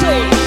Beyonce.